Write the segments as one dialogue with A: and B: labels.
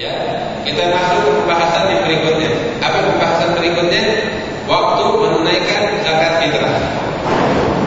A: Ya, kita masuk ke pembahasan yang berikutnya. Apa pembahasan berikutnya? Waktu menunaikan zakat fitrah.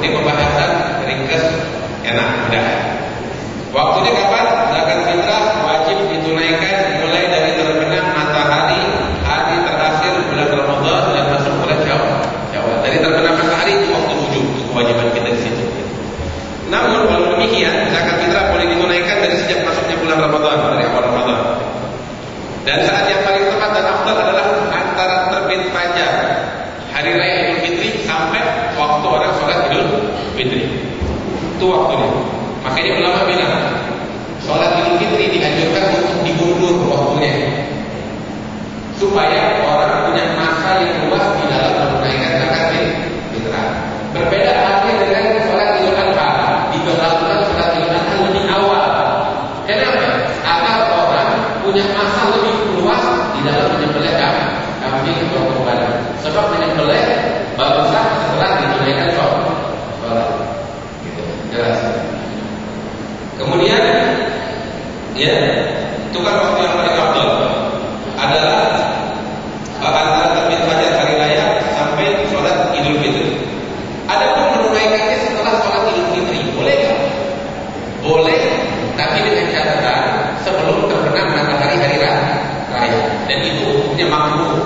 A: Ini pembahasan ringkas, enak, mudah. Waktunya kapan? Zakat fitrah wajib ditunaikan mulai dari terbenam matahari hari terakhir bulan Ramadan dan masuk bulan Syawal. Syawal. Dari terbenam matahari itu waktu wujud, itu kewajiban kita di situ. Namun kalau demikian, zakat fitrah boleh ditunaikan dari sejak masuknya bulan Ramadan, dari awal Ramadan. Dan saat yang paling tepat dan afdal adalah antara terbit fajar hari raya Idul Fitri sampai waktu orang sholat Idul Fitri. Itu waktunya. Makanya ulama bilang sholat Idul Fitri dianjurkan untuk diundur waktunya supaya orang punya masa yang luas di dalam menunaikan zakat fitrah. Berbeda halnya dengan sholat Idul Adha. Diberlakukan sholat Idul Adha lebih awal. Kenapa? Agar orang punya masa lebih luas di dalam menyembelih kambing atau kurban. Sebab menyembelih baguslah setelah ditunaikan sholat. Gitu. Jelas. Kemudian, ya, itu kan waktu yang paling afdal adalah antara terbit fajar hari raya sampai sholat Idul Fitri. Ada pun menunaikannya setelah sholat Idul Fitri, boleh nggak? Boleh, tapi dengan catatan sebelum terbenam matahari hari raya. Dan itu hukumnya makruh.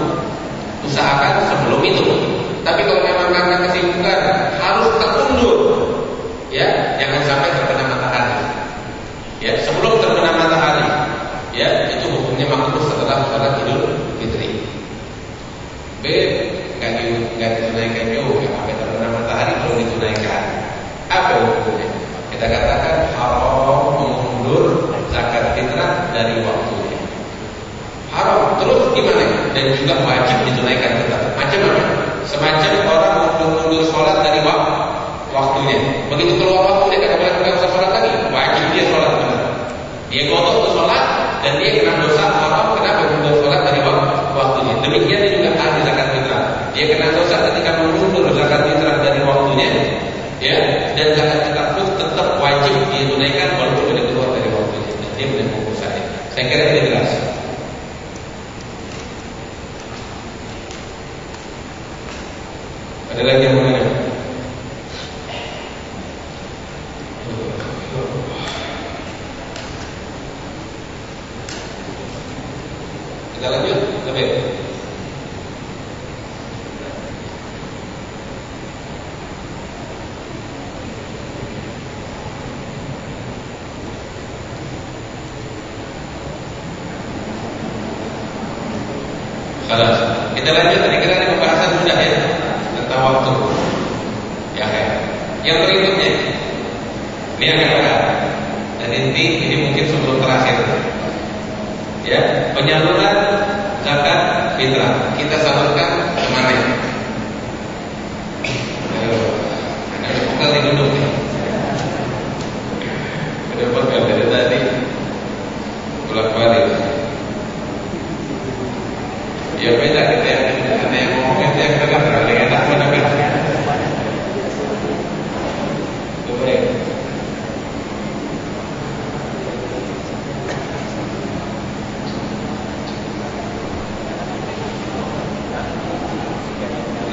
A: Usahakan sebelum itu. Tapi kalau memang karena kesibukan harus terundur, ya jangan sampai terbenam matahari. Ya sebelum terbenam matahari, ya itu hukumnya makruh setelah sholat Idul Fitri. B nggak di nggak ditunaikan juga sampai terbenam matahari belum ditunaikan. Apa hukumnya? Kita katakan haram mengundur zakat fitrah dari waktunya. Haram terus gimana? Dan juga wajib ditunaikan tetap. Macam apa? Semacam orang mundur sholat dari waktu waktunya. Begitu keluar waktu kata boleh usah sholat lagi. Wajib dia sholat benar. Dia kotor untuk sholat dan dia kena dosa haram kenapa mundur sholat dari waktunya. Demikian dia juga ahli zakat fitrah. Dia kena dosa ketika mengundur zakat fitrah dari waktunya. Ya, dan zakat fitrah pun tetap wajib ditunaikan walaupun sudah keluar dari waktunya. Dia punya saya. Saya kira ini jelas. Ada lagi yang mana? Kita lanjut, lebih. Kita lanjut, tadi kita ada pembahasan mudah ya waktu. Ya kan? Yang berikutnya, ini yang berat. Dan ini ini mungkin sebelum terakhir. Ya, penyaluran zakat fitrah kita salurkan ke mana? Ayo, anda bukan di duduk. Kenapa kalau dari tadi bolak balik? Ya beda kita yang ada yang ngomong kita yang dengar ada yang tak mendengar. Boleh.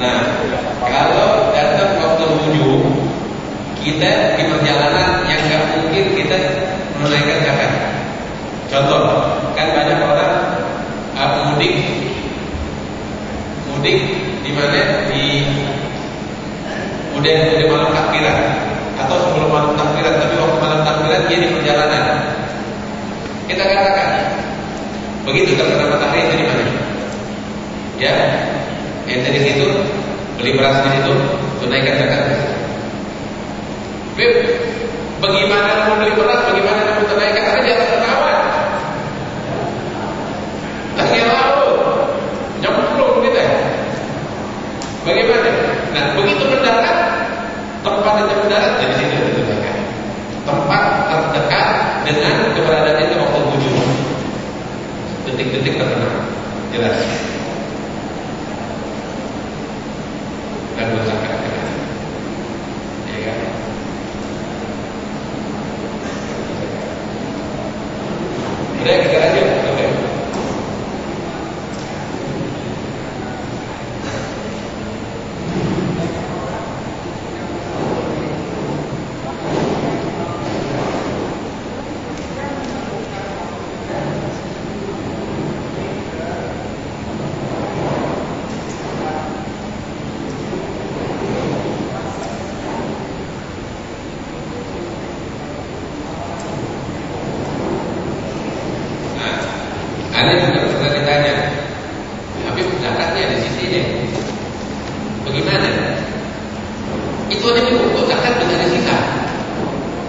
A: Nah, kalau datang waktu wudhu, kita di perjalanan yang nggak mungkin kita menunaikan zakat. Contoh, kan banyak orang uh, mudik, mudik di mana di udah udah malam takbiran atau sebelum malam takbiran, tapi waktu malam takbiran dia di perjalanan. Kita katakan begitu terkena matahari itu di mana? Ya, ente di situ beli beras di situ tunaikan zakat. Beb, bagaimana mau beli beras, bagaimana mau tunaikan karena di atas pesawat. Lagi laut, nyemplung kita. Bagaimana? Nah, begitu mendarat, tempat itu mendarat dari situ ditunaikan. Tempat terdekat dengan keberadaan itu waktu wujud. Detik-detik terkenal. Jelas. dan zakat ya kan udah kita lanjut oke Ada juga pernah ditanya, tapi zakatnya di sisi ini, bagaimana? Itu ada kok zakat bisa ada sisa.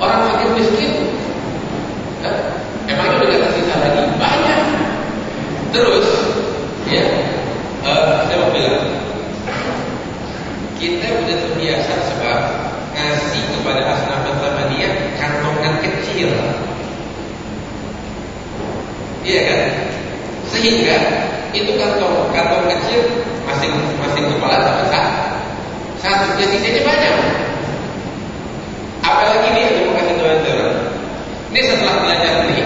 A: Orang fakir miskin, eh, emangnya udah ada sisa lagi? Banyak. Terus, ya, uh, saya mau bilang, kita sudah terbiasa sebab ngasih kepada asnaf dia kantongan kecil. Iya kan? Sehingga itu kantong kantong kecil masing masing kepala dapat satu. Satu jadi banyak. Apalagi ini yang mau kasih tahu orang. Ini setelah belajar ini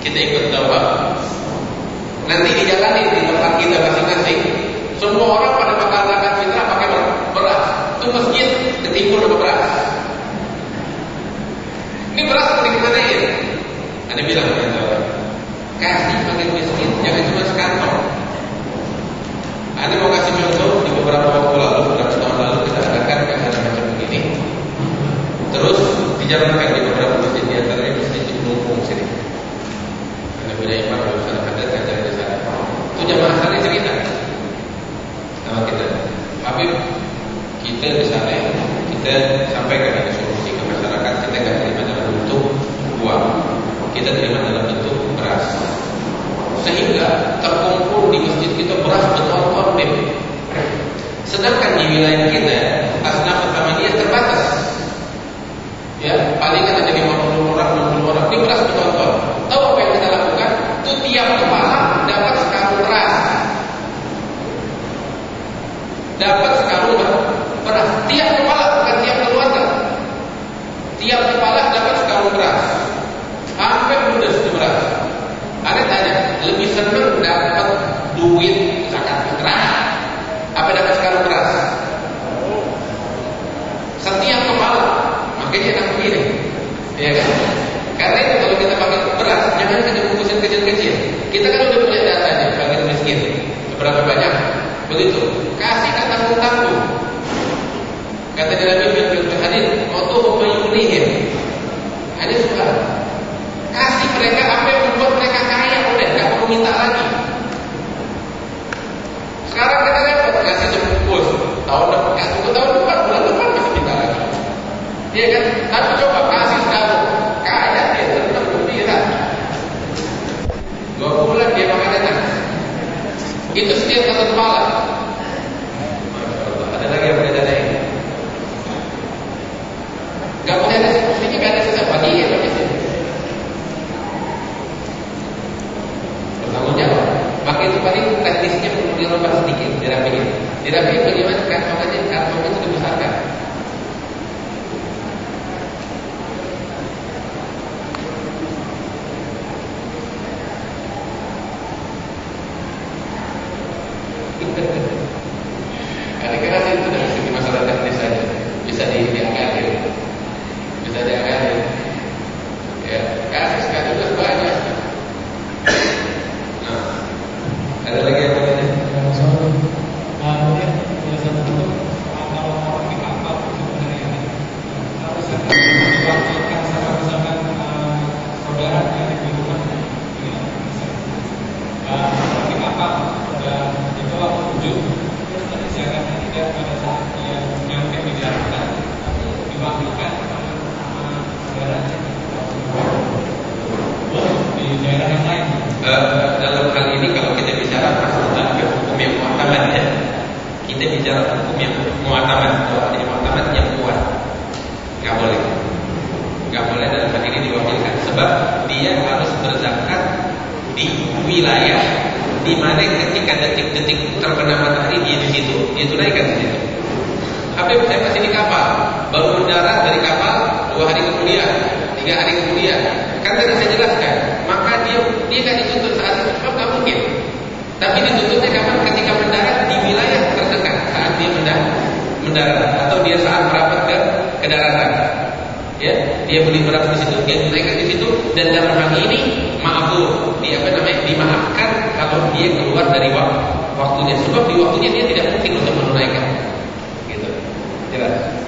A: kita ikut doa. Nanti dijalani di tempat kita masing-masing. Semua orang pada bakal zakat fitrah pakai beras. Itu masjid ketimbul dengan beras. Ini beras seperti ke mana ya? Ada bilang kepada orang. Kasih pakai miskin, jangan cuma sekantong. Anda mau kasih contoh di beberapa waktu lalu, beberapa tahun lalu kita adakan kegiatan macam begini. Terus dijalankan di beberapa masjid di antaranya masjid di Lumpung sini. Ada beda imam di sana, ada kajian di sana. Itu jamaah sana cerita sama kita. Habib, kita di sana kita sampaikan ada solusi ke masyarakat kita nggak terima dalam bentuk uang, kita terima. Sehingga terkumpul di masjid kita beras berton-ton Sedangkan di wilayah kita asnaf dia terbatas. Ya, paling ada jadi 50 orang, 60 orang. Ini beras berton-ton. Tahu apa yang kita lakukan? Itu tiap kepala dapat sekarung beras. Dapat sekarung beras. Tiap kepala, bukan tiap keluarga. Tiap kepala dapat sekarung beras. Hampir ludes itu beras. Ada tanya, lebih senang dapat duit zakat fitrah apa dapat sekarang beras? Setiap kepala, makanya enak begini, ya kan? Karena itu kalau kita pakai beras, jangan kita bungkusin kecil-kecil. Kita kan udah punya datanya, bagi miskin, berapa banyak? Begitu, kasih kata tanggung. Kata Nabi bin Hadis, "Qatuhum mayunihim." Hadis. Kasih mereka apa yang membuat mereka kaya udah nggak perlu minta lagi. Sekarang kita repot kasih jemput tahun depan nggak tunggu tahun depan bulan depan masih minta lagi. Iya kan? Tapi coba kasih sekarang kaya dia tetap gembira. Dua bulan dia makan enak. Itu setiap satu kepala. Ada lagi yang berbeda ini. Gak boleh ada sepertinya gak ada sisa pagi ya bagi bertanggung jawab. Maka itu paling teknisnya perlu dirubah sedikit, dirapiin. Dirapiin bagaimana kantongannya, kantong itu dibesarkan. Kadang-kadang itu dari segi masalah teknis saja bisa di diakalin, bisa diakalin. Ya, kasih sekali terus banyak. Nah, ada lagi yang lainnya?
B: Kemudian yang satu itu kalau mau di kapal itu sebenarnya harus diwakilkan sama misalkan saudara yang dibutuhkan di kapal dan itu waktu tujuh terus tadi zakat tidak pada saat dia nyampe di Jakarta diwakilkan sama saudaranya di daerah
A: ini kalau kita bicara hukum yang ya kita bicara hukum yang yang kuat. Boleh. Boleh dalam hal ini diwakilkan. Sebab dia harus berzakat di wilayah ketika detik-detik dia di situ. Dia tunaikan Habib saya masih di kapal. Baru mendarat dari kapal dua hari kemudian tiga hari kemudian. Kan tadi saya jelaskan. Maka dia dia kan dituntut saat itu. Sebab nggak mungkin. Tapi dituntutnya kapan? Ketika mendarat di wilayah terdekat. Saat dia mendarat mendarat. Atau dia saat merapat ke ke daratan ya dia beli beras di situ dia tunaikan di situ. Dan dalam hal ini maafur dia apa namanya? Dimaafkan kalau dia keluar dari waktu waktunya. Sebab di waktunya dia tidak mungkin untuk menunaikan. Gitu. Jelas